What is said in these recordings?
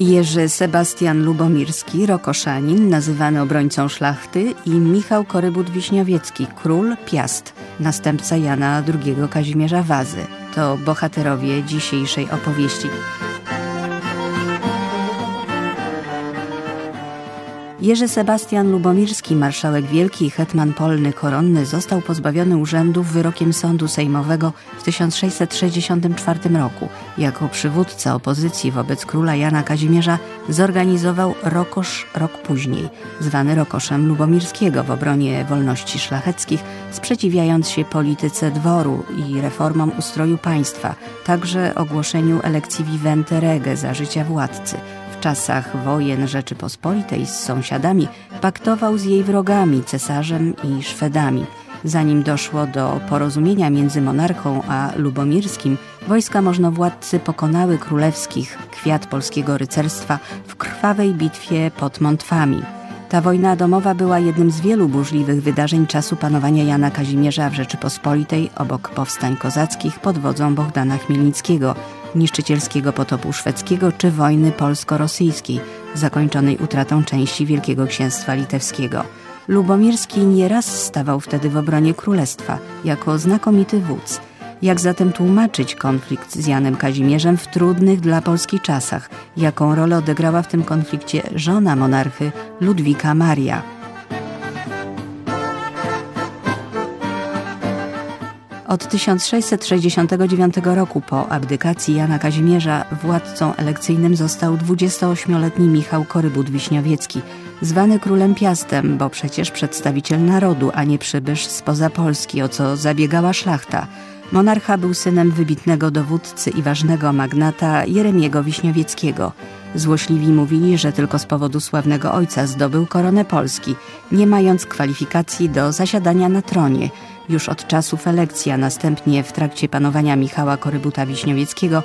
Jerzy Sebastian Lubomirski, Rokoszanin, nazywany obrońcą szlachty i Michał Korybut-Wiśniowiecki, król Piast, następca Jana II Kazimierza Wazy. To bohaterowie dzisiejszej opowieści. Jerzy Sebastian Lubomirski, marszałek wielki i hetman polny koronny, został pozbawiony urzędów wyrokiem sądu sejmowego w 1664 roku. Jako przywódca opozycji wobec króla Jana Kazimierza zorganizował Rokosz rok później, zwany Rokoszem Lubomirskiego w obronie wolności szlacheckich, sprzeciwiając się polityce dworu i reformom ustroju państwa, także ogłoszeniu elekcji vivente rege za życia władcy – w czasach wojen Rzeczypospolitej z sąsiadami paktował z jej wrogami, cesarzem i Szwedami. Zanim doszło do porozumienia między monarchą a lubomirskim, wojska możnowładcy pokonały królewskich, kwiat polskiego rycerstwa, w krwawej bitwie pod Montwami. Ta wojna domowa była jednym z wielu burzliwych wydarzeń czasu panowania Jana Kazimierza w Rzeczypospolitej obok powstań kozackich pod wodzą Bohdana Chmielnickiego, niszczycielskiego potopu szwedzkiego czy wojny polsko-rosyjskiej, zakończonej utratą części Wielkiego Księstwa Litewskiego. Lubomirski nieraz stawał wtedy w obronie królestwa jako znakomity wódz. Jak zatem tłumaczyć konflikt z Janem Kazimierzem w trudnych dla Polski czasach? Jaką rolę odegrała w tym konflikcie żona monarchy Ludwika Maria? Od 1669 roku po abdykacji Jana Kazimierza władcą elekcyjnym został 28-letni Michał Korybut-Wiśniowiecki, zwany królem Piastem, bo przecież przedstawiciel narodu, a nie przybysz spoza Polski, o co zabiegała szlachta. Monarcha był synem wybitnego dowódcy i ważnego magnata Jeremiego Wiśniowieckiego. Złośliwi mówili, że tylko z powodu sławnego ojca zdobył koronę Polski, nie mając kwalifikacji do zasiadania na tronie – już od czasów elekcji, a następnie w trakcie panowania Michała Korybuta-Wiśniowieckiego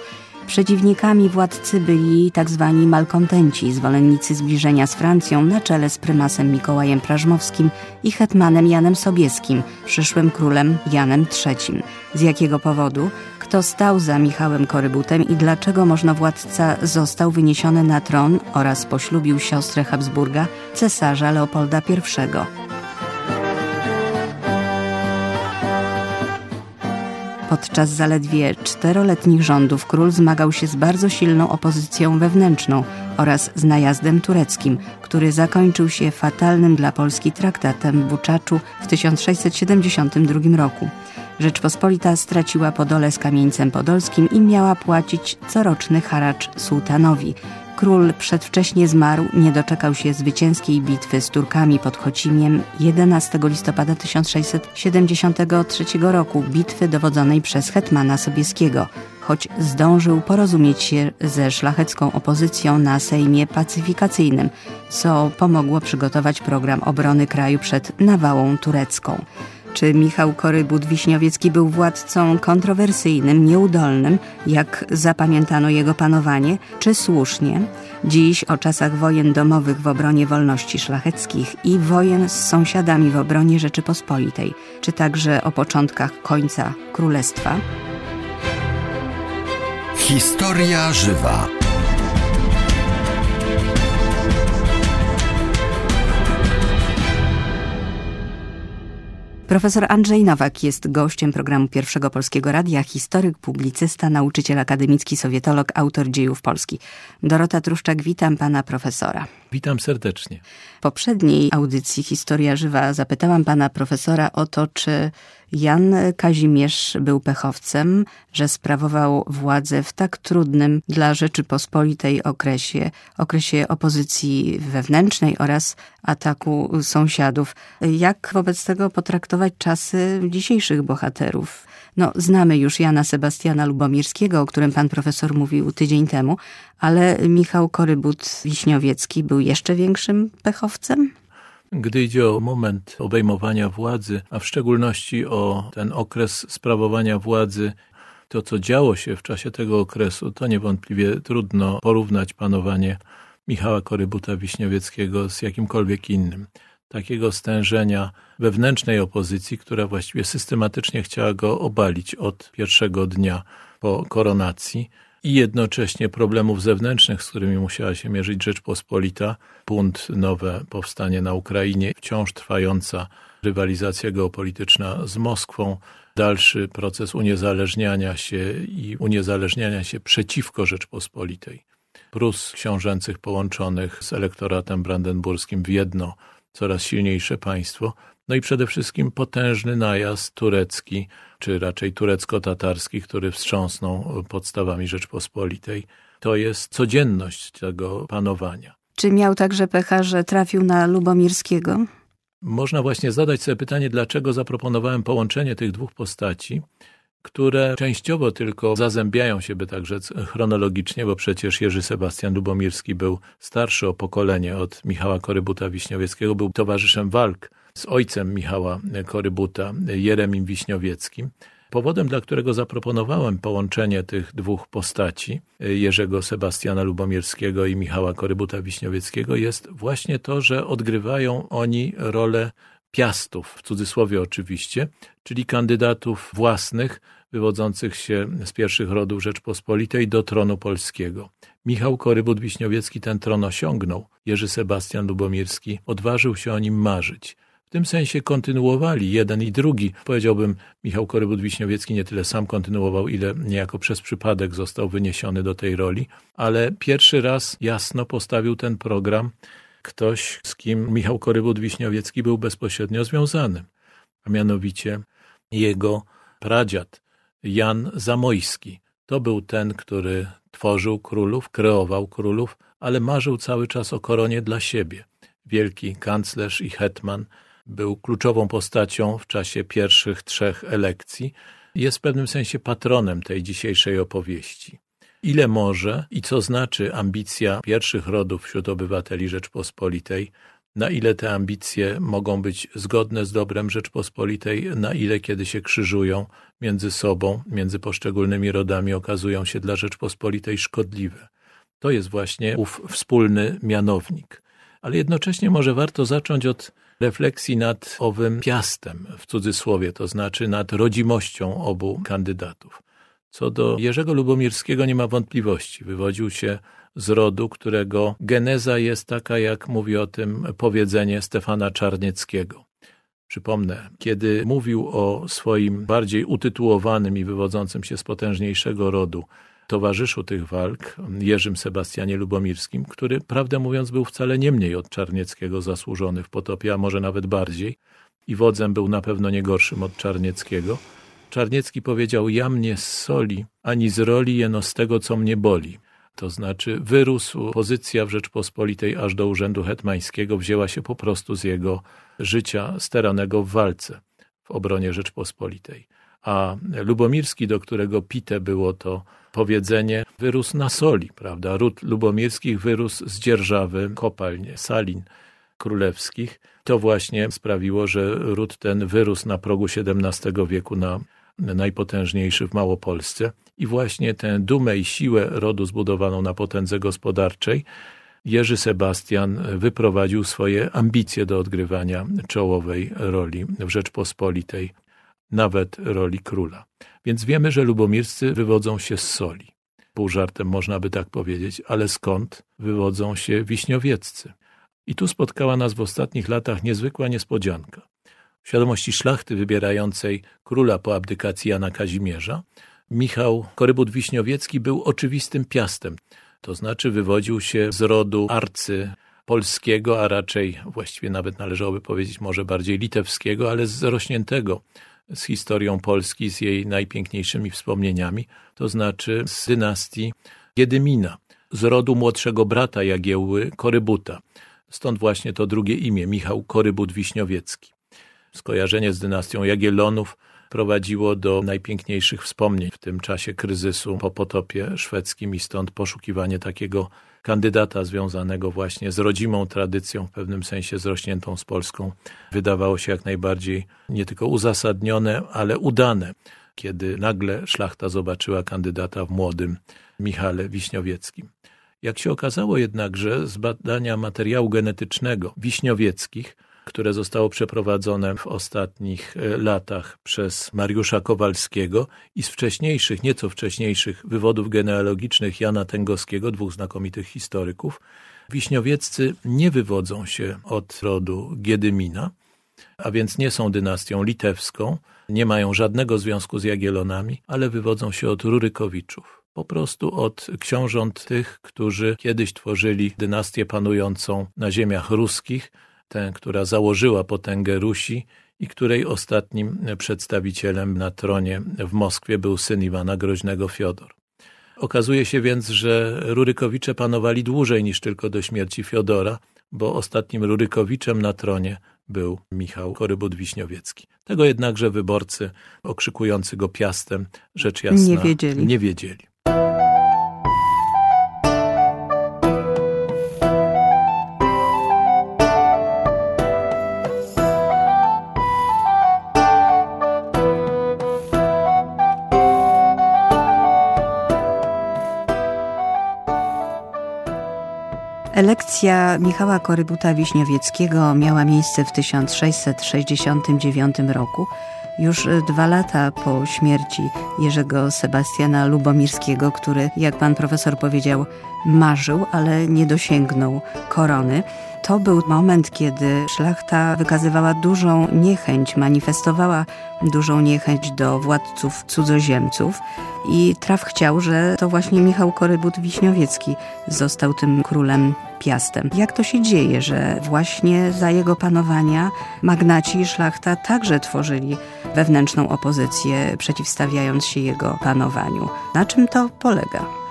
Przeciwnikami władcy byli tzw. Tak malkontenci, zwolennicy zbliżenia z Francją na czele z prymasem Mikołajem Prażmowskim i hetmanem Janem Sobieskim, przyszłym królem Janem III. Z jakiego powodu? Kto stał za Michałem Korybutem i dlaczego możnowładca został wyniesiony na tron oraz poślubił siostrę Habsburga, cesarza Leopolda I. Podczas zaledwie czteroletnich rządów król zmagał się z bardzo silną opozycją wewnętrzną oraz z najazdem tureckim, który zakończył się fatalnym dla Polski traktatem w Buczaczu w 1672 roku. Rzeczpospolita straciła Podole z kamieńcem podolskim i miała płacić coroczny haracz sułtanowi, Król przedwcześnie zmarł, nie doczekał się zwycięskiej bitwy z Turkami pod Chocimiem 11 listopada 1673 roku, bitwy dowodzonej przez hetmana Sobieskiego, choć zdążył porozumieć się ze szlachecką opozycją na Sejmie Pacyfikacyjnym, co pomogło przygotować program obrony kraju przed nawałą turecką. Czy Michał Korybut-Wiśniowiecki był władcą kontrowersyjnym, nieudolnym, jak zapamiętano jego panowanie, czy słusznie? Dziś o czasach wojen domowych w obronie wolności szlacheckich i wojen z sąsiadami w obronie Rzeczypospolitej, czy także o początkach końca królestwa? Historia żywa. Profesor Andrzej Nowak jest gościem programu Pierwszego Polskiego Radia, historyk, publicysta, nauczyciel akademicki, sowietolog, autor dziejów Polski. Dorota Truszczak, witam pana profesora. Witam serdecznie. W poprzedniej audycji Historia Żywa zapytałam pana profesora o to, czy Jan Kazimierz był pechowcem, że sprawował władzę w tak trudnym dla Rzeczypospolitej okresie, okresie opozycji wewnętrznej oraz ataku sąsiadów. Jak wobec tego potraktować czasy dzisiejszych bohaterów? No, znamy już Jana Sebastiana Lubomirskiego, o którym pan profesor mówił tydzień temu, ale Michał Korybut-Wiśniowiecki był jeszcze większym pechowcem? Gdy idzie o moment obejmowania władzy, a w szczególności o ten okres sprawowania władzy, to co działo się w czasie tego okresu, to niewątpliwie trudno porównać panowanie Michała Korybuta-Wiśniowieckiego z jakimkolwiek innym. Takiego stężenia wewnętrznej opozycji, która właściwie systematycznie chciała go obalić od pierwszego dnia po koronacji, i jednocześnie problemów zewnętrznych, z którymi musiała się mierzyć Rzeczpospolita, bunt, nowe powstanie na Ukrainie, wciąż trwająca rywalizacja geopolityczna z Moskwą, dalszy proces uniezależniania się i uniezależniania się przeciwko Rzeczpospolitej. Prus książęcych połączonych z elektoratem brandenburskim w jedno coraz silniejsze państwo, no i przede wszystkim potężny najazd turecki, czy raczej turecko-tatarski, który wstrząsnął podstawami Rzeczpospolitej. To jest codzienność tego panowania. Czy miał także pecha, że trafił na Lubomirskiego? Można właśnie zadać sobie pytanie, dlaczego zaproponowałem połączenie tych dwóch postaci, które częściowo tylko zazębiają się, by tak rzec, chronologicznie, bo przecież Jerzy Sebastian Lubomirski był starszy o pokolenie od Michała Korybuta-Wiśniowieckiego, był towarzyszem walk z ojcem Michała Korybuta, Jeremim Wiśniowieckim. Powodem, dla którego zaproponowałem połączenie tych dwóch postaci, Jerzego Sebastiana Lubomirskiego i Michała Korybuta-Wiśniowieckiego, jest właśnie to, że odgrywają oni rolę piastów, w cudzysłowie oczywiście, czyli kandydatów własnych, wywodzących się z pierwszych rodów Rzeczpospolitej do tronu polskiego. Michał Korybut-Wiśniowiecki ten tron osiągnął, Jerzy Sebastian Lubomirski odważył się o nim marzyć. W tym sensie kontynuowali jeden i drugi. Powiedziałbym, Michał Korybut-Wiśniowiecki nie tyle sam kontynuował, ile niejako przez przypadek został wyniesiony do tej roli, ale pierwszy raz jasno postawił ten program ktoś, z kim Michał Korybut-Wiśniowiecki był bezpośrednio związany, a mianowicie jego pradziad Jan Zamojski. To był ten, który tworzył królów, kreował królów, ale marzył cały czas o koronie dla siebie. Wielki kanclerz i hetman był kluczową postacią w czasie pierwszych trzech elekcji. Jest w pewnym sensie patronem tej dzisiejszej opowieści ile może i co znaczy ambicja pierwszych rodów wśród obywateli Rzeczpospolitej, na ile te ambicje mogą być zgodne z dobrem Rzeczpospolitej, na ile kiedy się krzyżują między sobą, między poszczególnymi rodami, okazują się dla Rzeczpospolitej szkodliwe. To jest właśnie ów wspólny mianownik. Ale jednocześnie może warto zacząć od refleksji nad owym piastem, w cudzysłowie, to znaczy nad rodzimością obu kandydatów. Co do Jerzego Lubomirskiego nie ma wątpliwości. Wywodził się z rodu, którego geneza jest taka, jak mówi o tym powiedzenie Stefana Czarnieckiego. Przypomnę, kiedy mówił o swoim bardziej utytułowanym i wywodzącym się z potężniejszego rodu towarzyszu tych walk, Jerzym Sebastianie Lubomirskim, który, prawdę mówiąc, był wcale nie mniej od Czarnieckiego zasłużony w potopie, a może nawet bardziej, i wodzem był na pewno nie gorszym od Czarnieckiego, Czarniecki powiedział, ja mnie z soli, ani z roli, jeno z tego, co mnie boli. To znaczy wyrósł pozycja w Rzeczpospolitej aż do urzędu hetmańskiego, wzięła się po prostu z jego życia steranego w walce w obronie Rzeczpospolitej. A Lubomirski, do którego pite było to powiedzenie, wyrósł na soli, prawda? Ród Lubomirskich wyrósł z dzierżawy kopalń, salin królewskich. To właśnie sprawiło, że ród ten wyrósł na progu XVII wieku na najpotężniejszy w Małopolsce i właśnie tę dumę i siłę rodu zbudowaną na potędze gospodarczej Jerzy Sebastian wyprowadził swoje ambicje do odgrywania czołowej roli w Rzeczpospolitej, nawet roli króla. Więc wiemy, że lubomirscy wywodzą się z soli. Pół żartem można by tak powiedzieć, ale skąd wywodzą się wiśniowieccy? I tu spotkała nas w ostatnich latach niezwykła niespodzianka świadomości szlachty wybierającej króla po abdykacji Jana Kazimierza, Michał Korybut-Wiśniowiecki był oczywistym piastem, to znaczy wywodził się z rodu arcy polskiego, a raczej właściwie nawet należałoby powiedzieć może bardziej litewskiego, ale zrośniętego z historią Polski, z jej najpiękniejszymi wspomnieniami, to znaczy z dynastii Giedymina, z rodu młodszego brata Jagiełły Korybuta. Stąd właśnie to drugie imię, Michał Korybut-Wiśniowiecki skojarzenie z dynastią Jagiellonów prowadziło do najpiękniejszych wspomnień w tym czasie kryzysu po potopie szwedzkim i stąd poszukiwanie takiego kandydata związanego właśnie z rodzimą tradycją, w pewnym sensie zrośniętą z Polską, wydawało się jak najbardziej nie tylko uzasadnione, ale udane, kiedy nagle szlachta zobaczyła kandydata w młodym Michale Wiśniowieckim. Jak się okazało jednakże z badania materiału genetycznego Wiśniowieckich, które zostało przeprowadzone w ostatnich e, latach przez Mariusza Kowalskiego i z wcześniejszych, nieco wcześniejszych wywodów genealogicznych Jana Tęgowskiego, dwóch znakomitych historyków, Wiśniowieccy nie wywodzą się od rodu Giedymina, a więc nie są dynastią litewską, nie mają żadnego związku z Jagielonami, ale wywodzą się od Rurykowiczów. Po prostu od książąt tych, którzy kiedyś tworzyli dynastię panującą na ziemiach ruskich, tę, która założyła potęgę Rusi i której ostatnim przedstawicielem na tronie w Moskwie był syn Iwana Groźnego Fiodor. Okazuje się więc, że Rurykowicze panowali dłużej niż tylko do śmierci Fiodora, bo ostatnim Rurykowiczem na tronie był Michał Korybut-Wiśniowiecki. Tego jednakże wyborcy okrzykujący go piastem, rzecz jasna, nie wiedzieli. Nie wiedzieli. Elekcja Michała Korybuta-Wiśniowieckiego miała miejsce w 1669 roku, już dwa lata po śmierci Jerzego Sebastiana Lubomirskiego, który, jak pan profesor powiedział, marzył, ale nie dosięgnął korony. To był moment, kiedy szlachta wykazywała dużą niechęć, manifestowała dużą niechęć do władców cudzoziemców i traf chciał, że to właśnie Michał Korybut-Wiśniowiecki został tym królem Piastem. Jak to się dzieje, że właśnie za jego panowania magnaci i szlachta także tworzyli wewnętrzną opozycję, przeciwstawiając się jego panowaniu? Na czym to polega?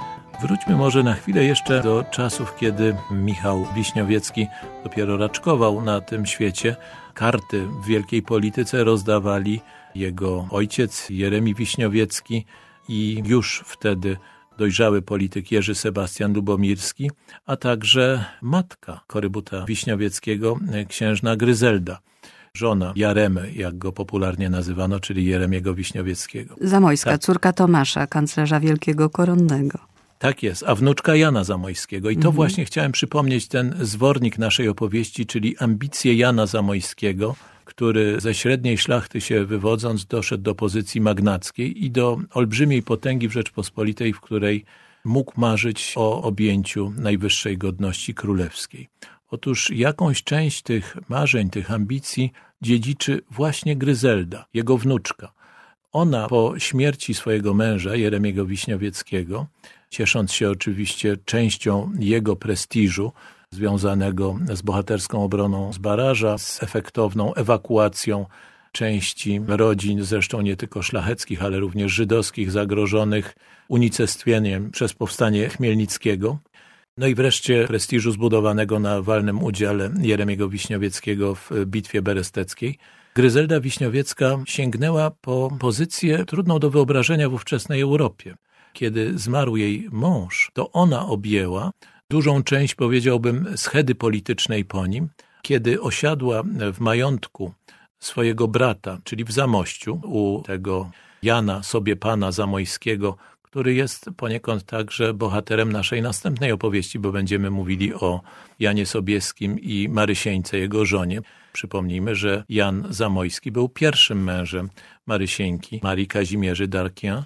Wróćmy może na chwilę jeszcze do czasów, kiedy Michał Wiśniowiecki dopiero raczkował na tym świecie. Karty w wielkiej polityce rozdawali jego ojciec Jeremi Wiśniowiecki i już wtedy dojrzały polityk Jerzy Sebastian Lubomirski, a także matka Korybuta Wiśniowieckiego, księżna Gryzelda żona Jaremy, jak go popularnie nazywano, czyli Jeremiego Wiśniowieckiego. Zamojska, tak. córka Tomasza, kanclerza wielkiego koronnego. Tak jest, a wnuczka Jana Zamojskiego. I to mhm. właśnie chciałem przypomnieć ten zwornik naszej opowieści, czyli ambicje Jana Zamojskiego, który ze średniej szlachty się wywodząc doszedł do pozycji magnackiej i do olbrzymiej potęgi w Rzeczpospolitej, w której mógł marzyć o objęciu najwyższej godności królewskiej. Otóż jakąś część tych marzeń, tych ambicji dziedziczy właśnie Gryzelda, jego wnuczka. Ona po śmierci swojego męża, Jeremiego Wiśniowieckiego, ciesząc się oczywiście częścią jego prestiżu, związanego z bohaterską obroną z baraża, z efektowną ewakuacją części rodzin, zresztą nie tylko szlacheckich, ale również żydowskich, zagrożonych unicestwieniem przez powstanie Chmielnickiego. No i wreszcie prestiżu zbudowanego na walnym udziale Jeremiego Wiśniowieckiego w bitwie beresteckiej. Gryzelda Wiśniowiecka sięgnęła po pozycję trudną do wyobrażenia w ówczesnej Europie. Kiedy zmarł jej mąż, to ona objęła dużą część, powiedziałbym, schedy politycznej po nim, kiedy osiadła w majątku swojego brata, czyli w Zamościu, u tego Jana sobie pana Zamojskiego, który jest poniekąd także bohaterem naszej następnej opowieści, bo będziemy mówili o Janie Sobieskim i Marysieńce, jego żonie. Przypomnijmy, że Jan Zamojski był pierwszym mężem Marysieńki, Marii Kazimierzy Darkien,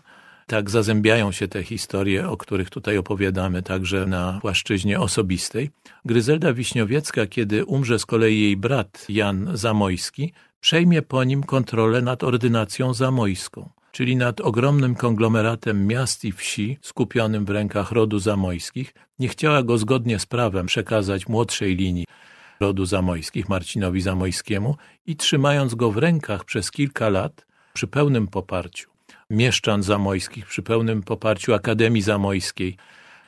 tak zazębiają się te historie, o których tutaj opowiadamy, także na płaszczyźnie osobistej. Gryzelda Wiśniowiecka, kiedy umrze z kolei jej brat Jan Zamojski, przejmie po nim kontrolę nad ordynacją zamojską, czyli nad ogromnym konglomeratem miast i wsi skupionym w rękach rodu zamojskich. Nie chciała go zgodnie z prawem przekazać młodszej linii rodu zamojskich, Marcinowi Zamojskiemu i trzymając go w rękach przez kilka lat przy pełnym poparciu mieszczan zamojskich przy pełnym poparciu Akademii Zamojskiej,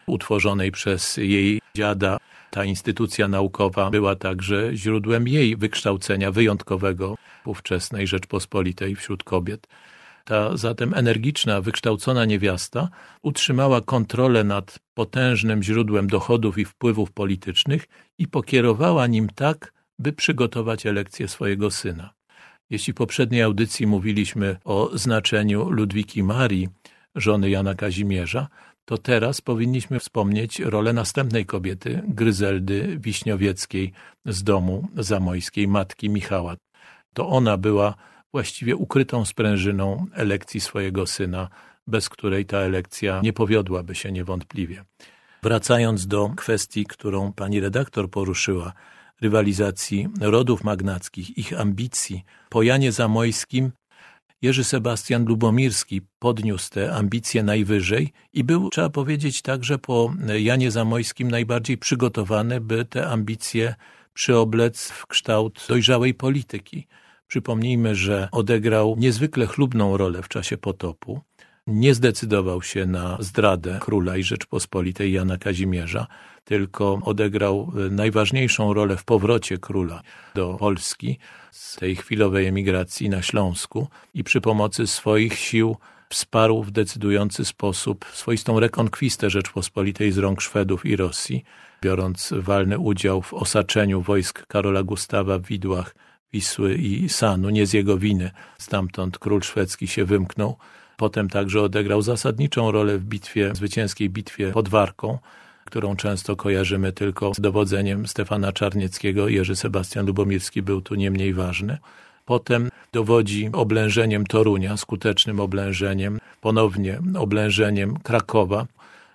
utworzonej przez jej dziada. Ta instytucja naukowa była także źródłem jej wykształcenia wyjątkowego w ówczesnej Rzeczpospolitej wśród kobiet. Ta zatem energiczna, wykształcona niewiasta utrzymała kontrolę nad potężnym źródłem dochodów i wpływów politycznych i pokierowała nim tak, by przygotować elekcję swojego syna. Jeśli w poprzedniej audycji mówiliśmy o znaczeniu Ludwiki Marii, żony Jana Kazimierza, to teraz powinniśmy wspomnieć rolę następnej kobiety, Gryzeldy Wiśniowieckiej z domu zamojskiej, matki Michała. To ona była właściwie ukrytą sprężyną elekcji swojego syna, bez której ta elekcja nie powiodłaby się niewątpliwie. Wracając do kwestii, którą pani redaktor poruszyła, rywalizacji rodów magnackich, ich ambicji, po Janie Zamojskim Jerzy Sebastian Lubomirski podniósł te ambicje najwyżej i był, trzeba powiedzieć, także po Janie Zamojskim najbardziej przygotowany, by te ambicje przyoblec w kształt dojrzałej polityki. Przypomnijmy, że odegrał niezwykle chlubną rolę w czasie potopu. Nie zdecydował się na zdradę króla i Rzeczpospolitej Jana Kazimierza, tylko odegrał najważniejszą rolę w powrocie króla do Polski z tej chwilowej emigracji na Śląsku i przy pomocy swoich sił wsparł w decydujący sposób swoistą rekonkwistę Rzeczpospolitej z rąk Szwedów i Rosji, biorąc walny udział w osaczeniu wojsk Karola Gustawa w Widłach Wisły i Sanu, nie z jego winy. Stamtąd król szwedzki się wymknął. Potem także odegrał zasadniczą rolę w bitwie, zwycięskiej bitwie pod Warką, którą często kojarzymy tylko z dowodzeniem Stefana Czarnieckiego. Jerzy Sebastian Lubomirski był tu nie mniej ważny. Potem dowodzi oblężeniem Torunia, skutecznym oblężeniem, ponownie oblężeniem Krakowa,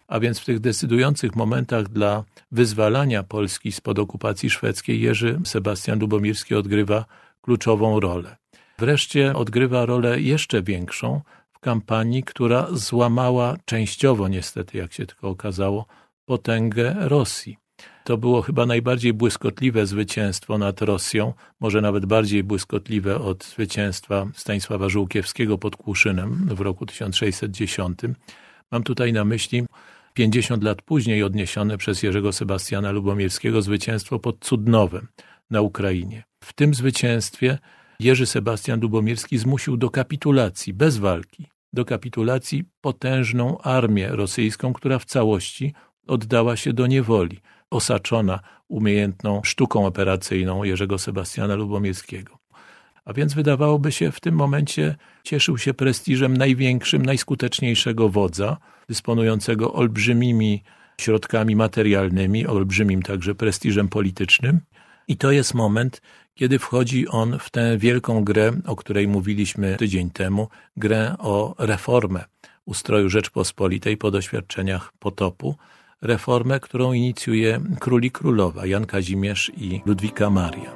a więc w tych decydujących momentach dla wyzwalania Polski spod okupacji szwedzkiej Jerzy Sebastian Lubomirski odgrywa kluczową rolę. Wreszcie odgrywa rolę jeszcze większą w kampanii, która złamała częściowo niestety, jak się tylko okazało, potęgę Rosji. To było chyba najbardziej błyskotliwe zwycięstwo nad Rosją, może nawet bardziej błyskotliwe od zwycięstwa Stanisława Żółkiewskiego pod Kłuszynem w roku 1610. Mam tutaj na myśli 50 lat później odniesione przez Jerzego Sebastiana Lubomirskiego zwycięstwo pod Cudnowem na Ukrainie. W tym zwycięstwie Jerzy Sebastian Lubomirski zmusił do kapitulacji, bez walki, do kapitulacji potężną armię rosyjską, która w całości oddała się do niewoli, osaczona umiejętną sztuką operacyjną Jerzego Sebastiana Lubomirskiego. A więc wydawałoby się, w tym momencie cieszył się prestiżem największym, najskuteczniejszego wodza, dysponującego olbrzymimi środkami materialnymi, olbrzymim także prestiżem politycznym. I to jest moment, kiedy wchodzi on w tę wielką grę, o której mówiliśmy tydzień temu, grę o reformę ustroju Rzeczpospolitej po doświadczeniach potopu, reformę, którą inicjuje króli królowa Jan Kazimierz i Ludwika Maria.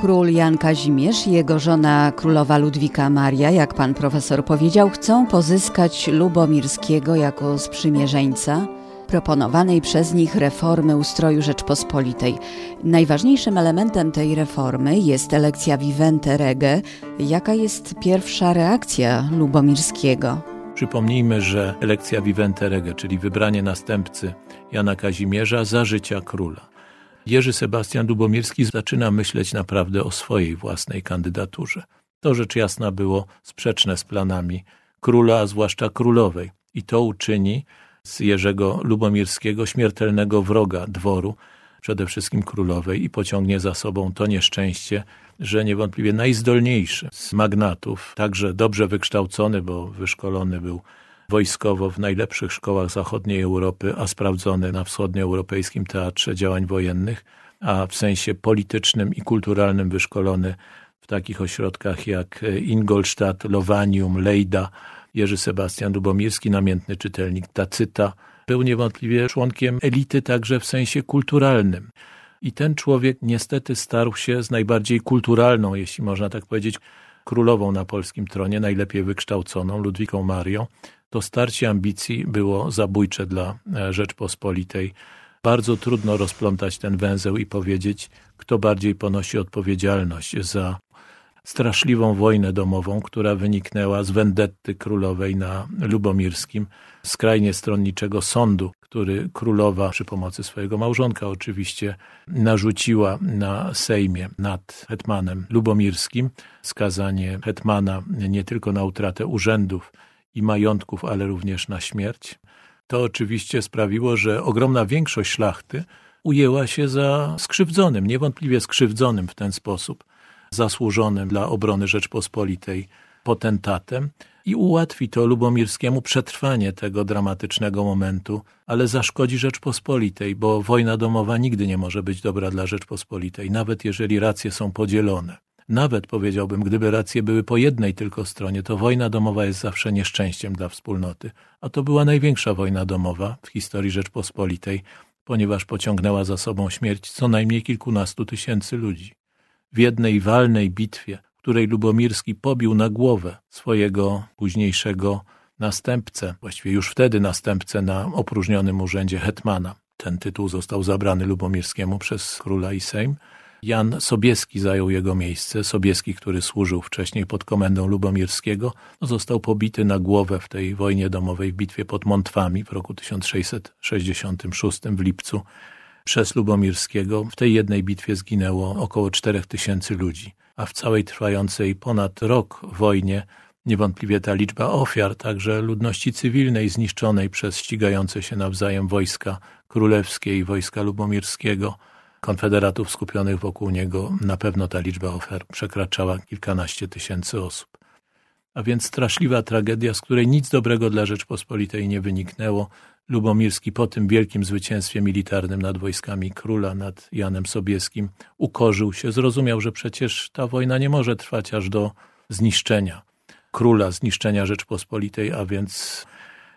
Król Jan Kazimierz i jego żona królowa Ludwika Maria, jak pan profesor powiedział, chcą pozyskać Lubomirskiego jako sprzymierzeńca proponowanej przez nich reformy ustroju Rzeczpospolitej. Najważniejszym elementem tej reformy jest elekcja Vivente Rege. Jaka jest pierwsza reakcja Lubomirskiego? Przypomnijmy, że elekcja Vivente Rege, czyli wybranie następcy Jana Kazimierza za życia króla. Jerzy Sebastian Lubomirski zaczyna myśleć naprawdę o swojej własnej kandydaturze. To rzecz jasna było sprzeczne z planami króla, a zwłaszcza królowej. I to uczyni z Jerzego Lubomirskiego śmiertelnego wroga dworu, przede wszystkim królowej i pociągnie za sobą to nieszczęście, że niewątpliwie najzdolniejszy z magnatów, także dobrze wykształcony, bo wyszkolony był wojskowo w najlepszych szkołach zachodniej Europy, a sprawdzony na wschodnioeuropejskim teatrze działań wojennych, a w sensie politycznym i kulturalnym wyszkolony w takich ośrodkach jak Ingolstadt, Lowanium, Lejda, Jerzy Sebastian Lubomirski, namiętny czytelnik Tacyta, był niewątpliwie członkiem elity także w sensie kulturalnym. I ten człowiek niestety starł się z najbardziej kulturalną, jeśli można tak powiedzieć, królową na polskim tronie, najlepiej wykształconą, Ludwiką Marią. To starcie ambicji było zabójcze dla e, Rzeczpospolitej. Bardzo trudno rozplątać ten węzeł i powiedzieć, kto bardziej ponosi odpowiedzialność za straszliwą wojnę domową, która wyniknęła z wendetty królowej na Lubomirskim, skrajnie stronniczego sądu, który królowa przy pomocy swojego małżonka oczywiście narzuciła na Sejmie nad hetmanem lubomirskim skazanie hetmana nie tylko na utratę urzędów i majątków, ale również na śmierć. To oczywiście sprawiło, że ogromna większość szlachty ujęła się za skrzywdzonym, niewątpliwie skrzywdzonym w ten sposób, zasłużonym dla obrony Rzeczpospolitej potentatem i ułatwi to Lubomirskiemu przetrwanie tego dramatycznego momentu, ale zaszkodzi Rzeczpospolitej, bo wojna domowa nigdy nie może być dobra dla Rzeczpospolitej, nawet jeżeli racje są podzielone. Nawet powiedziałbym, gdyby racje były po jednej tylko stronie, to wojna domowa jest zawsze nieszczęściem dla wspólnoty. A to była największa wojna domowa w historii Rzeczpospolitej, ponieważ pociągnęła za sobą śmierć co najmniej kilkunastu tysięcy ludzi. W jednej walnej bitwie, w której Lubomirski pobił na głowę swojego późniejszego następcę, właściwie już wtedy następcę na opróżnionym urzędzie hetmana. Ten tytuł został zabrany Lubomirskiemu przez króla i Sejm. Jan Sobieski zajął jego miejsce. Sobieski, który służył wcześniej pod komendą Lubomirskiego, został pobity na głowę w tej wojnie domowej w bitwie pod Montwami w roku 1666 w lipcu przez Lubomirskiego. W tej jednej bitwie zginęło około 4 tysięcy ludzi, a w całej trwającej ponad rok wojnie niewątpliwie ta liczba ofiar, także ludności cywilnej zniszczonej przez ścigające się nawzajem wojska królewskie i wojska lubomirskiego, konfederatów skupionych wokół niego, na pewno ta liczba ofiar przekraczała kilkanaście tysięcy osób. A więc straszliwa tragedia, z której nic dobrego dla Rzeczpospolitej nie wyniknęło. Lubomirski po tym wielkim zwycięstwie militarnym nad wojskami króla, nad Janem Sobieskim, ukorzył się, zrozumiał, że przecież ta wojna nie może trwać aż do zniszczenia króla, zniszczenia Rzeczpospolitej, a więc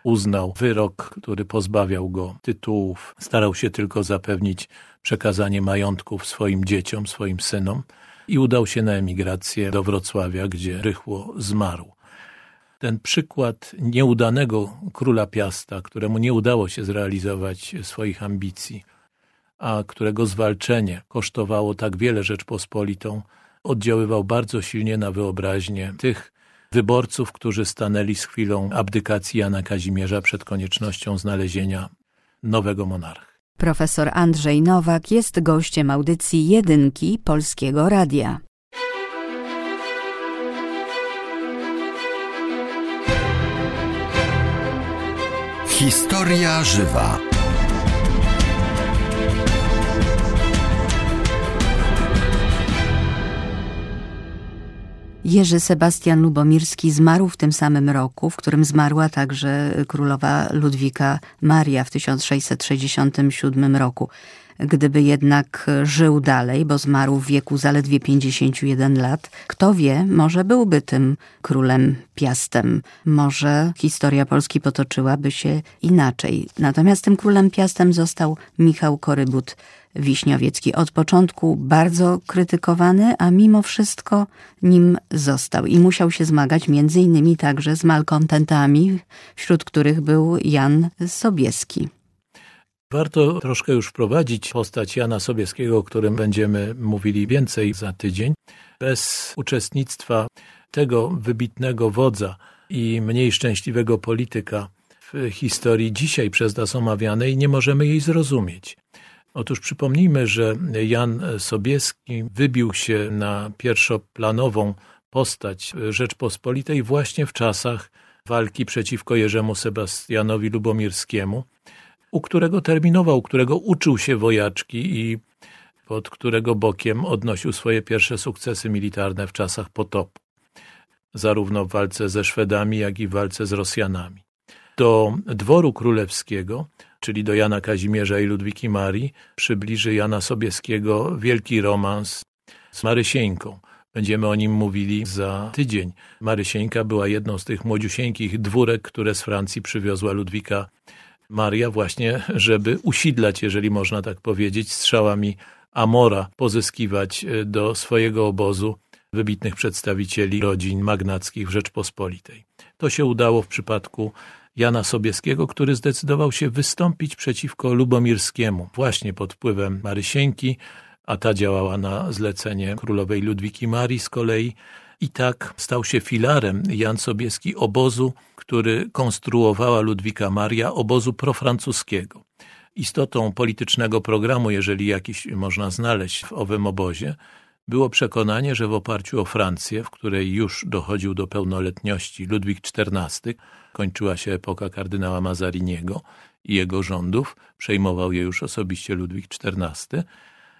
uznał wyrok, który pozbawiał go tytułów, starał się tylko zapewnić przekazanie majątków swoim dzieciom, swoim synom i udał się na emigrację do Wrocławia, gdzie rychło zmarł. Ten przykład nieudanego króla Piasta, któremu nie udało się zrealizować swoich ambicji, a którego zwalczenie kosztowało tak wiele Rzeczpospolitą, oddziaływał bardzo silnie na wyobraźnię tych wyborców, którzy stanęli z chwilą abdykacji Jana Kazimierza przed koniecznością znalezienia nowego monarchy. Profesor Andrzej Nowak jest gościem audycji Jedynki Polskiego Radia. Historia żywa. Jerzy Sebastian Lubomirski zmarł w tym samym roku, w którym zmarła także królowa Ludwika Maria w 1667 roku. Gdyby jednak żył dalej, bo zmarł w wieku zaledwie 51 lat, kto wie, może byłby tym królem Piastem. Może historia Polski potoczyłaby się inaczej. Natomiast tym królem Piastem został Michał Korybut Wiśniowiecki. Od początku bardzo krytykowany, a mimo wszystko nim został i musiał się zmagać między innymi także z malkontentami, wśród których był Jan Sobieski. Warto troszkę już wprowadzić postać Jana Sobieskiego, o którym będziemy mówili więcej za tydzień. Bez uczestnictwa tego wybitnego wodza i mniej szczęśliwego polityka w historii dzisiaj przez nas omawianej nie możemy jej zrozumieć. Otóż przypomnijmy, że Jan Sobieski wybił się na pierwszoplanową postać Rzeczpospolitej właśnie w czasach walki przeciwko Jerzemu Sebastianowi Lubomirskiemu, u którego terminował, którego uczył się wojaczki i pod którego bokiem odnosił swoje pierwsze sukcesy militarne w czasach potopu, zarówno w walce ze Szwedami, jak i w walce z Rosjanami. Do dworu królewskiego, czyli do Jana Kazimierza i Ludwiki Marii, przybliży Jana Sobieskiego wielki romans z Marysieńką. Będziemy o nim mówili za tydzień. Marysieńka była jedną z tych młodziusieńkich dwórek, które z Francji przywiozła Ludwika Maria właśnie, żeby usidlać, jeżeli można tak powiedzieć, strzałami Amora, pozyskiwać e, do swojego obozu wybitnych przedstawicieli rodzin magnackich w Rzeczpospolitej. To się udało w przypadku Jana Sobieskiego, który zdecydował się wystąpić przeciwko Lubomirskiemu, właśnie pod wpływem Marysieńki, a ta działała na zlecenie królowej Ludwiki Marii z kolei, i tak stał się filarem Jan Sobieski obozu, który konstruowała Ludwika Maria, obozu profrancuskiego. Istotą politycznego programu, jeżeli jakiś można znaleźć w owym obozie, było przekonanie, że w oparciu o Francję, w której już dochodził do pełnoletności Ludwik XIV, kończyła się epoka kardynała Mazariniego i jego rządów, przejmował je już osobiście Ludwik XIV,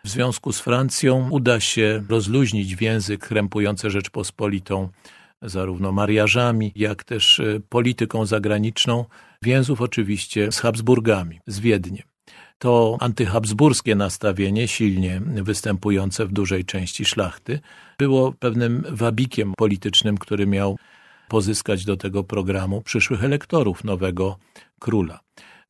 w związku z Francją uda się rozluźnić więzy krępujące Rzeczpospolitą zarówno mariażami, jak też e, polityką zagraniczną, więzów oczywiście z Habsburgami, z Wiedniem. To antyhabsburskie nastawienie, silnie występujące w dużej części szlachty, było pewnym wabikiem politycznym, który miał pozyskać do tego programu przyszłych elektorów nowego króla.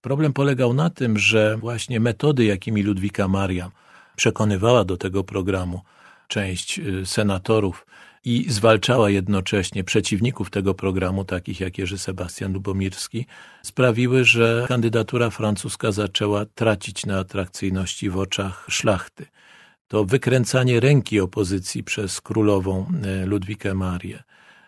Problem polegał na tym, że właśnie metody, jakimi Ludwika Maria przekonywała do tego programu część y, senatorów i zwalczała jednocześnie przeciwników tego programu, takich jak Jerzy Sebastian Lubomirski, sprawiły, że kandydatura francuska zaczęła tracić na atrakcyjności w oczach szlachty. To wykręcanie ręki opozycji przez królową y, Ludwikę Marię,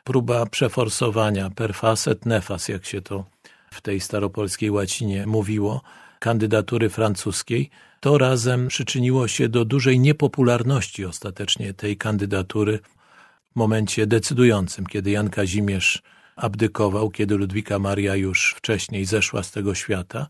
próba przeforsowania per fas et nefas, jak się to w tej staropolskiej łacinie mówiło, kandydatury francuskiej, to razem przyczyniło się do dużej niepopularności ostatecznie tej kandydatury w momencie decydującym, kiedy Jan Kazimierz abdykował, kiedy Ludwika Maria już wcześniej zeszła z tego świata.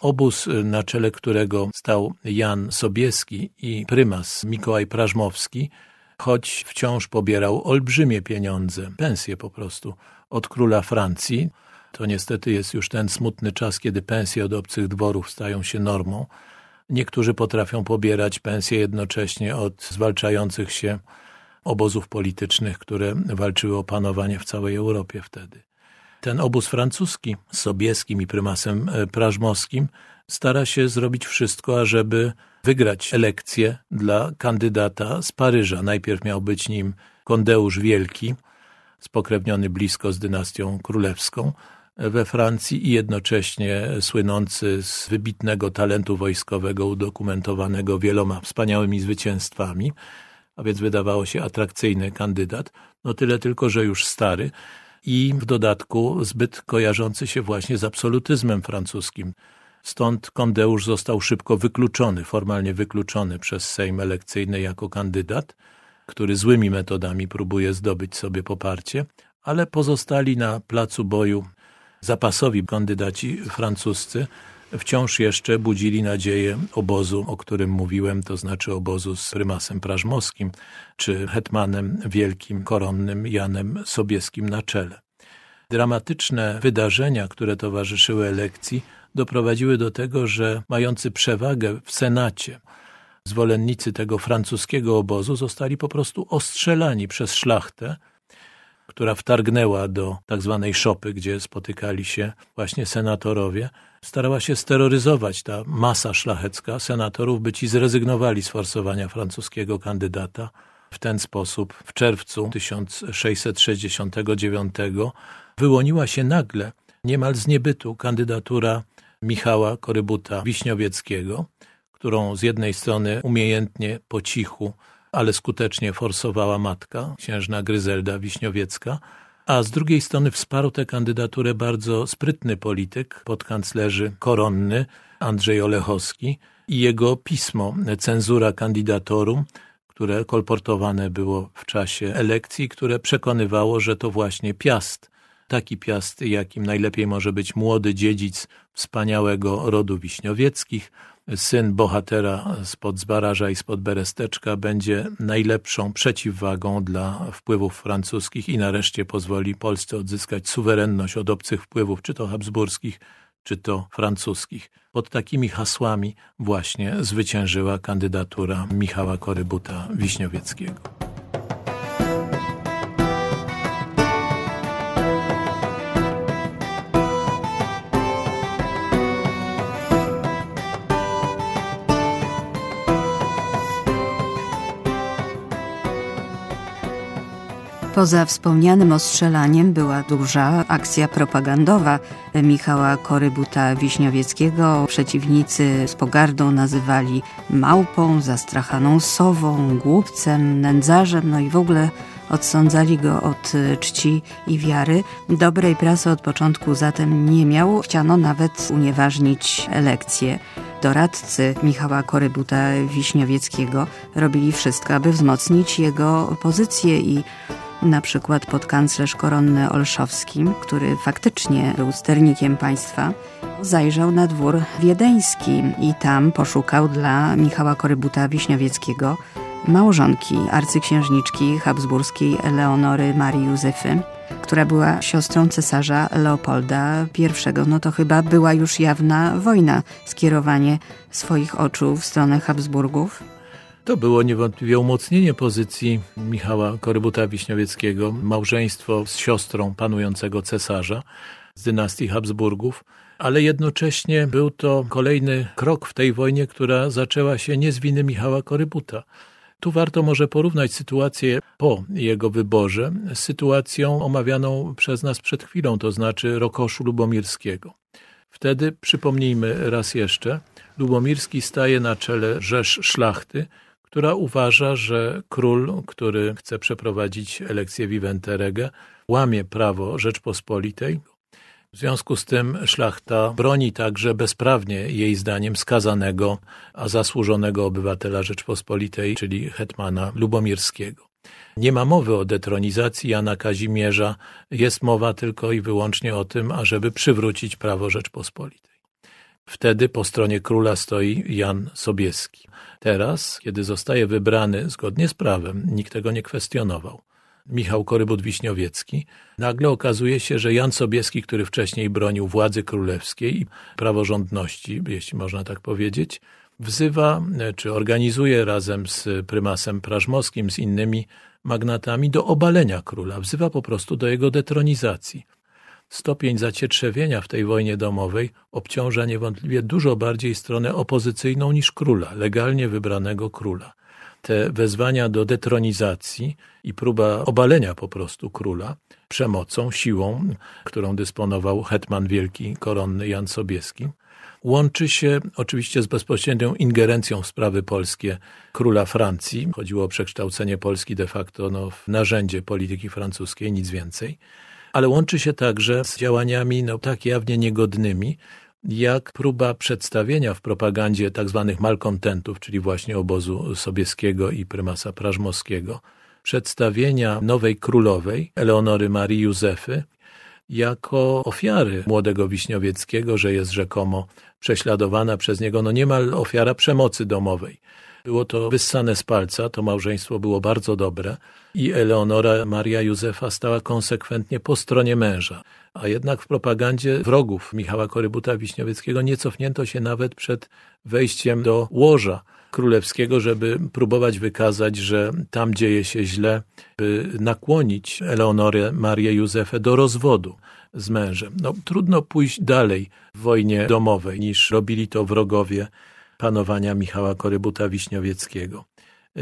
Obóz, na czele którego stał Jan Sobieski i prymas Mikołaj Prażmowski, choć wciąż pobierał olbrzymie pieniądze, pensje po prostu, od króla Francji, to niestety jest już ten smutny czas, kiedy pensje od obcych dworów stają się normą. Niektórzy potrafią pobierać pensje jednocześnie od zwalczających się obozów politycznych, które walczyły o panowanie w całej Europie wtedy. Ten obóz francuski z Sobieskim i prymasem e, Prażmowskim stara się zrobić wszystko, ażeby wygrać elekcję dla kandydata z Paryża. Najpierw miał być nim Kondeusz Wielki, spokrewniony blisko z dynastią królewską, we Francji i jednocześnie słynący z wybitnego talentu wojskowego, udokumentowanego wieloma wspaniałymi zwycięstwami, a więc wydawało się atrakcyjny kandydat, no tyle tylko, że już stary i w dodatku zbyt kojarzący się właśnie z absolutyzmem francuskim. Stąd Kondeusz został szybko wykluczony, formalnie wykluczony przez Sejm elekcyjny jako kandydat, który złymi metodami próbuje zdobyć sobie poparcie, ale pozostali na placu boju zapasowi kandydaci francuscy wciąż jeszcze budzili nadzieję obozu, o którym mówiłem, to znaczy obozu z prymasem prażmowskim czy hetmanem wielkim koronnym Janem Sobieskim na czele. Dramatyczne wydarzenia, które towarzyszyły elekcji, doprowadziły do tego, że mający przewagę w Senacie zwolennicy tego francuskiego obozu zostali po prostu ostrzelani przez szlachtę, która wtargnęła do tak zwanej szopy, gdzie spotykali się właśnie senatorowie, starała się steroryzować ta masa szlachecka senatorów, by ci zrezygnowali z forsowania francuskiego kandydata. W ten sposób w czerwcu 1669 wyłoniła się nagle, niemal z niebytu, kandydatura Michała Korybuta Wiśniowieckiego, którą z jednej strony umiejętnie po cichu ale skutecznie forsowała matka, księżna Gryzelda Wiśniowiecka, a z drugiej strony wsparł tę kandydaturę bardzo sprytny polityk, podkanclerzy koronny Andrzej Olechowski i jego pismo Cenzura Candidatorum, które kolportowane było w czasie elekcji, które przekonywało, że to właśnie Piast, taki Piast, jakim najlepiej może być młody dziedzic wspaniałego rodu Wiśniowieckich, syn bohatera spod Zbaraża i spod Beresteczka będzie najlepszą przeciwwagą dla wpływów francuskich i nareszcie pozwoli Polsce odzyskać suwerenność od obcych wpływów, czy to habsburskich, czy to francuskich. Pod takimi hasłami właśnie zwyciężyła kandydatura Michała Korybuta Wiśniowieckiego. Poza wspomnianym ostrzelaniem była duża akcja propagandowa Michała Korybuta Wiśniowieckiego. Przeciwnicy z pogardą nazywali małpą, zastrachaną sową, głupcem, nędzarzem, no i w ogóle odsądzali go od czci i wiary. Dobrej prasy od początku zatem nie miał, chciano nawet unieważnić elekcję. doradcy Michała Korybuta Wiśniowieckiego robili wszystko, aby wzmocnić jego pozycję i na przykład podkanclerz koronny Olszowski, który faktycznie był sternikiem państwa, zajrzał na dwór wiedeński i tam poszukał dla Michała Korybuta Wiśniowieckiego małżonki arcyksiężniczki habsburskiej Eleonory Marii Józefy, która była siostrą cesarza Leopolda I. No to chyba była już jawna wojna, skierowanie swoich oczu w stronę Habsburgów. To było niewątpliwie umocnienie pozycji Michała Korybuta Wiśniowieckiego, małżeństwo z siostrą panującego cesarza z dynastii Habsburgów, ale jednocześnie był to kolejny krok w tej wojnie, która zaczęła się nie z winy Michała Korybuta. Tu warto może porównać sytuację po jego wyborze z sytuacją omawianą przez nas przed chwilą, to znaczy Rokoszu Lubomirskiego. Wtedy, przypomnijmy raz jeszcze, Lubomirski staje na czele Rzesz Szlachty, która uważa, że król, który chce przeprowadzić elekcję Vivente Rege, łamie prawo Rzeczpospolitej. W związku z tym szlachta broni także bezprawnie jej zdaniem skazanego, a zasłużonego obywatela Rzeczpospolitej, czyli hetmana Lubomirskiego. Nie ma mowy o detronizacji Jana Kazimierza, jest mowa tylko i wyłącznie o tym, ażeby przywrócić prawo Rzeczpospolitej. Wtedy po stronie króla stoi Jan Sobieski. Teraz, kiedy zostaje wybrany zgodnie z prawem, nikt tego nie kwestionował. Michał Korybut-Wiśniowiecki, nagle okazuje się, że Jan Sobieski, który wcześniej bronił władzy królewskiej i praworządności, jeśli można tak powiedzieć, wzywa czy organizuje razem z prymasem prażmowskim, z innymi magnatami do obalenia króla, wzywa po prostu do jego detronizacji. Stopień zacietrzewienia w tej wojnie domowej obciąża niewątpliwie dużo bardziej stronę opozycyjną niż króla, legalnie wybranego króla. Te wezwania do detronizacji i próba obalenia po prostu króla przemocą, siłą, którą dysponował hetman wielki koronny Jan Sobieski, łączy się oczywiście z bezpośrednią ingerencją w sprawy polskie króla Francji. Chodziło o przekształcenie Polski de facto no, w narzędzie polityki francuskiej, nic więcej ale łączy się także z działaniami no, tak jawnie niegodnymi, jak próba przedstawienia w propagandzie tzw. Tak malkontentów, czyli właśnie obozu Sobieskiego i prymasa Prażmowskiego, przedstawienia nowej królowej, Eleonory Marii Józefy, jako ofiary młodego Wiśniowieckiego, że jest rzekomo prześladowana przez niego, no niemal ofiara przemocy domowej. Było to wyssane z palca, to małżeństwo było bardzo dobre i Eleonora Maria Józefa stała konsekwentnie po stronie męża. A jednak w propagandzie wrogów Michała Korybuta Wiśniowieckiego nie cofnięto się nawet przed wejściem do łoża królewskiego, żeby próbować wykazać, że tam dzieje się źle, by nakłonić Eleonorę Marię Józefę do rozwodu z mężem. No, trudno pójść dalej w wojnie domowej niż robili to wrogowie panowania Michała Korybuta Wiśniowieckiego.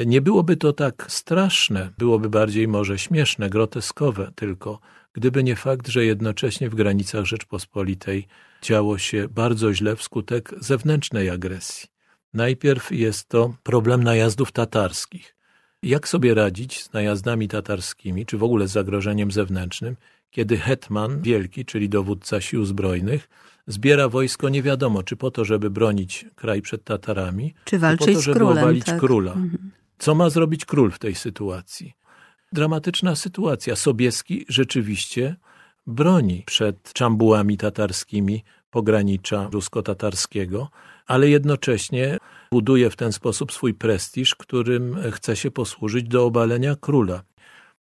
Nie byłoby to tak straszne, byłoby bardziej może śmieszne, groteskowe tylko, gdyby nie fakt, że jednocześnie w granicach Rzeczpospolitej działo się bardzo źle wskutek zewnętrznej agresji. Najpierw jest to problem najazdów tatarskich. Jak sobie radzić z najazdami tatarskimi, czy w ogóle z zagrożeniem zewnętrznym, kiedy hetman wielki, czyli dowódca sił zbrojnych, zbiera wojsko nie wiadomo, czy po to, żeby bronić kraj przed Tatarami, czy walczyć czy po to, żeby królem, obalić tak. króla. Mhm. Co ma zrobić król w tej sytuacji? Dramatyczna sytuacja. Sobieski rzeczywiście broni przed czambułami tatarskimi pogranicza rusko-tatarskiego, ale jednocześnie buduje w ten sposób swój prestiż, którym chce się posłużyć do obalenia króla.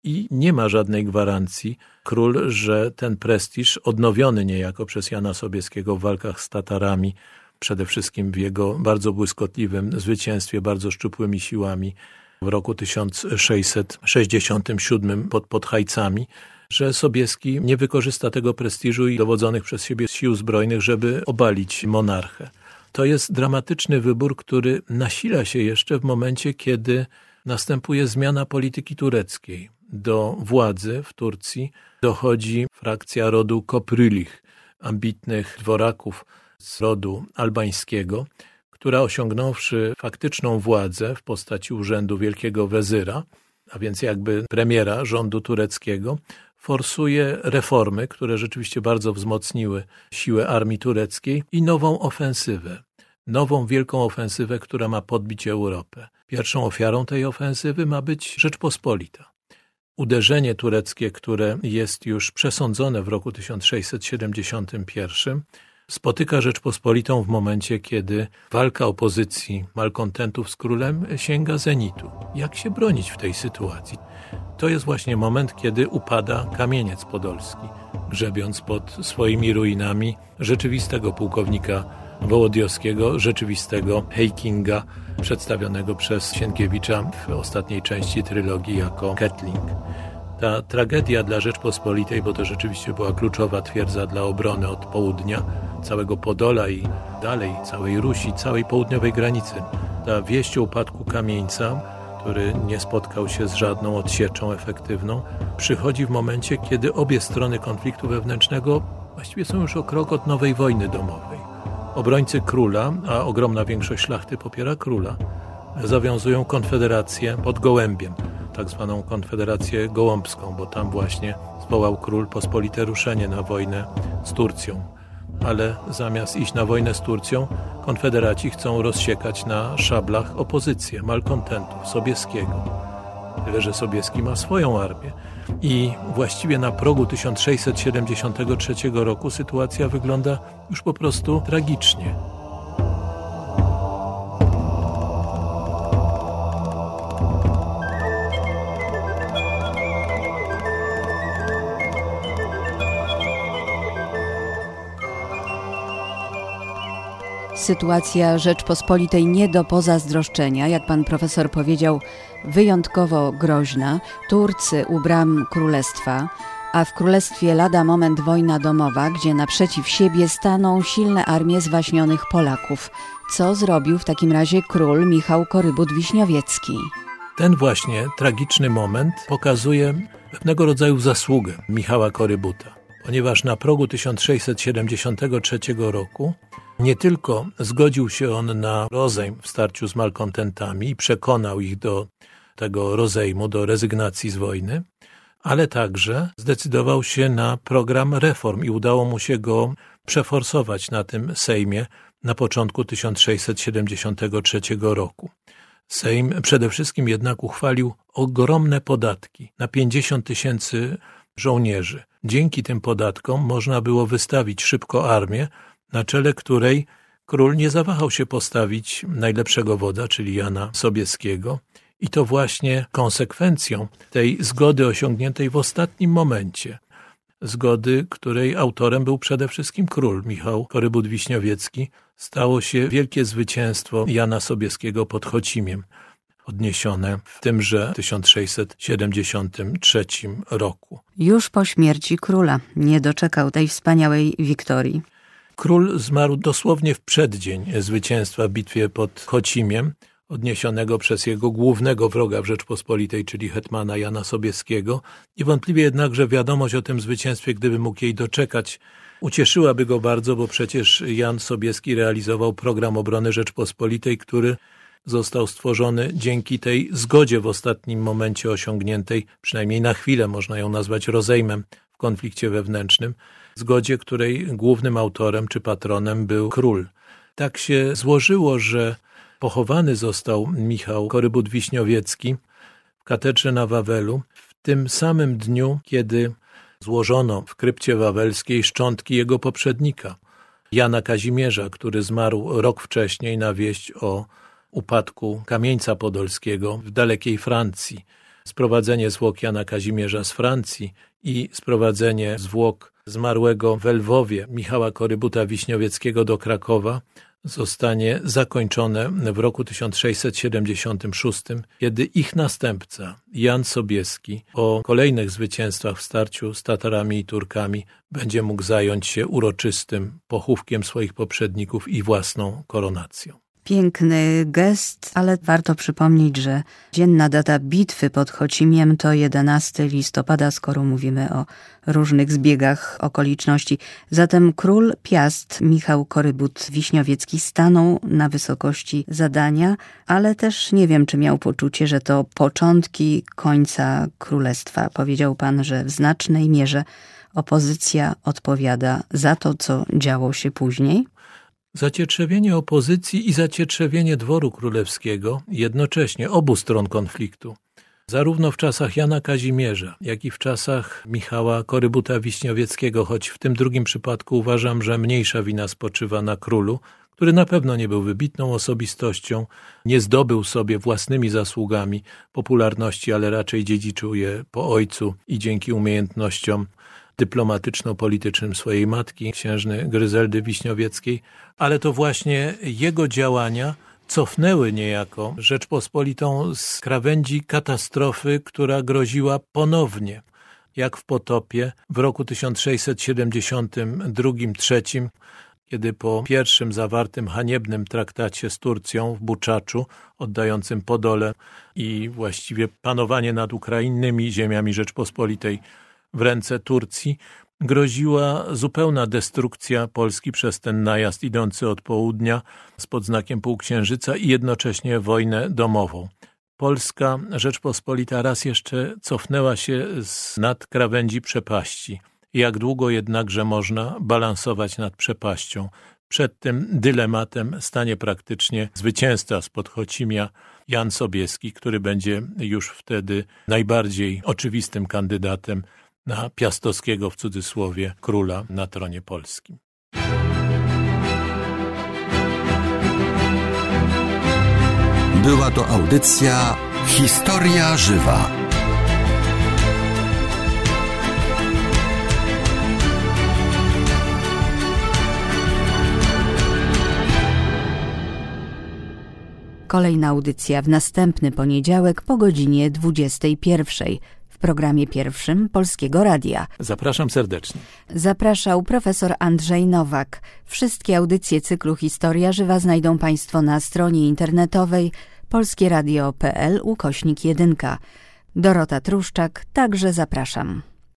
I nie ma żadnej gwarancji król, że ten prestiż, odnowiony niejako przez Jana Sobieskiego w walkach z Tatarami, przede wszystkim w jego bardzo błyskotliwym zwycięstwie, bardzo szczupłymi siłami w roku 1667 pod Podhajcami, że Sobieski nie wykorzysta tego prestiżu i dowodzonych przez siebie sił zbrojnych, żeby obalić monarchę. To jest dramatyczny wybór, który nasila się jeszcze w momencie, kiedy następuje zmiana polityki tureckiej. Do władzy w Turcji dochodzi frakcja rodu Koprylich, ambitnych dworaków z rodu albańskiego, która osiągnąwszy faktyczną władzę w postaci urzędu wielkiego wezyra, a więc jakby premiera rządu tureckiego, forsuje reformy, które rzeczywiście bardzo wzmocniły siłę armii tureckiej i nową ofensywę. nową wielką ofensywę, która ma podbić Europę. Pierwszą ofiarą tej ofensywy ma być Rzeczpospolita. Uderzenie tureckie, które jest już przesądzone w roku 1671, spotyka Rzeczpospolitą w momencie, kiedy walka opozycji malkontentów z królem sięga zenitu. Jak się bronić w tej sytuacji? To jest właśnie moment, kiedy upada kamieniec podolski, grzebiąc pod swoimi ruinami rzeczywistego pułkownika Wołodiowskiego, rzeczywistego Heikinga, przedstawionego przez Sienkiewicza w ostatniej części trylogii jako Ketling. Ta tragedia dla Rzeczpospolitej, bo to rzeczywiście była kluczowa twierdza dla obrony od południa, całego Podola i dalej całej Rusi, całej południowej granicy. Ta wieść o upadku kamieńca, który nie spotkał się z żadną odsieczą efektywną, przychodzi w momencie, kiedy obie strony konfliktu wewnętrznego właściwie są już o krok od nowej wojny domowej. Obrońcy króla, a ogromna większość szlachty popiera króla, zawiązują konfederację pod Gołębiem, tak zwaną konfederację gołąbską, bo tam właśnie zwołał król pospolite ruszenie na wojnę z Turcją. Ale zamiast iść na wojnę z Turcją, konfederaci chcą rozsiekać na szablach opozycję, malkontentów, Sobieskiego. Tyle, że Sobieski ma swoją armię. I właściwie na progu 1673 roku sytuacja wygląda już po prostu tragicznie. Sytuacja Rzeczpospolitej nie do pozazdroszczenia, jak pan profesor powiedział, wyjątkowo groźna. Turcy u bram królestwa, a w królestwie lada moment wojna domowa, gdzie naprzeciw siebie staną silne armie zwaśnionych Polaków. Co zrobił w takim razie król Michał Korybut-Wiśniowiecki? Ten właśnie tragiczny moment pokazuje pewnego rodzaju zasługę Michała Korybuta, ponieważ na progu 1673 roku nie tylko zgodził się on na rozejm w starciu z malkontentami i przekonał ich do tego rozejmu, do rezygnacji z wojny, ale także zdecydował się na program reform i udało mu się go przeforsować na tym Sejmie na początku 1673 roku. Sejm przede wszystkim jednak uchwalił ogromne podatki na 50 tysięcy żołnierzy. Dzięki tym podatkom można było wystawić szybko armię, na czele której król nie zawahał się postawić najlepszego wodza, czyli Jana Sobieskiego. I to właśnie konsekwencją tej zgody osiągniętej w ostatnim momencie, zgody, której autorem był przede wszystkim król Michał Korybut-Wiśniowiecki, stało się wielkie zwycięstwo Jana Sobieskiego pod Chocimiem, odniesione w tymże 1673 roku. Już po śmierci króla nie doczekał tej wspaniałej wiktorii. Król zmarł dosłownie w przeddzień zwycięstwa w bitwie pod Chocimiem, odniesionego przez jego głównego wroga w Rzeczpospolitej, czyli hetmana Jana Sobieskiego. Niewątpliwie jednakże wiadomość o tym zwycięstwie, gdyby mógł jej doczekać, ucieszyłaby go bardzo, bo przecież Jan Sobieski realizował program obrony Rzeczpospolitej, który został stworzony dzięki tej zgodzie w ostatnim momencie osiągniętej, przynajmniej na chwilę można ją nazwać rozejmem w konflikcie wewnętrznym, zgodzie, której głównym autorem czy patronem był król. Tak się złożyło, że pochowany został Michał Korybut-Wiśniowiecki w katedrze na Wawelu w tym samym dniu, kiedy złożono w krypcie wawelskiej szczątki jego poprzednika, Jana Kazimierza, który zmarł rok wcześniej na wieść o upadku kamieńca podolskiego w dalekiej Francji. Sprowadzenie zwłok Jana Kazimierza z Francji i sprowadzenie zwłok zmarłego w Lwowie Michała Korybuta Wiśniowieckiego do Krakowa zostanie zakończone w roku 1676, kiedy ich następca, Jan Sobieski, po kolejnych zwycięstwach w starciu z Tatarami i Turkami będzie mógł zająć się uroczystym pochówkiem swoich poprzedników i własną koronacją. Piękny gest, ale warto przypomnieć, że dzienna data bitwy pod Chocimiem to 11 listopada, skoro mówimy o różnych zbiegach okoliczności. Zatem król Piast Michał Korybut-Wiśniowiecki stanął na wysokości zadania, ale też nie wiem, czy miał poczucie, że to początki końca królestwa. Powiedział pan, że w znacznej mierze opozycja odpowiada za to, co działo się później. Zacietrzewienie opozycji i zacietrzewienie dworu królewskiego jednocześnie obu stron konfliktu. Zarówno w czasach Jana Kazimierza, jak i w czasach Michała Korybuta-Wiśniowieckiego, choć w tym drugim przypadku uważam, że mniejsza wina spoczywa na królu, który na pewno nie był wybitną osobistością, nie zdobył sobie własnymi zasługami popularności, ale raczej dziedziczył je po ojcu i dzięki umiejętnościom dyplomatyczno-politycznym swojej matki, księżny Gryzeldy Wiśniowieckiej, ale to właśnie jego działania cofnęły niejako Rzeczpospolitą z krawędzi katastrofy, która groziła ponownie, jak w potopie w roku 1672-3, kiedy po pierwszym zawartym haniebnym traktacie z Turcją w Buczaczu, oddającym Podole i właściwie panowanie nad ukrainnymi ziemiami Rzeczpospolitej w ręce Turcji, groziła zupełna destrukcja Polski przez ten najazd idący od południa spod znakiem Półksiężyca i jednocześnie wojnę domową. Polska Rzeczpospolita raz jeszcze cofnęła się z nad krawędzi przepaści. Jak długo jednakże można balansować nad przepaścią? Przed tym dylematem stanie praktycznie zwycięzca z Podchocimia, Jan Sobieski, który będzie już wtedy najbardziej oczywistym kandydatem na piastowskiego w cudzysłowie króla na tronie polskim. Była to audycja Historia Żywa. Kolejna audycja w następny poniedziałek po godzinie 21 programie pierwszym Polskiego Radia. Zapraszam serdecznie. Zapraszał profesor Andrzej Nowak. Wszystkie audycje cyklu Historia Żywa znajdą Państwo na stronie internetowej polskieradio.pl ukośnik 1. Dorota Truszczak, także zapraszam.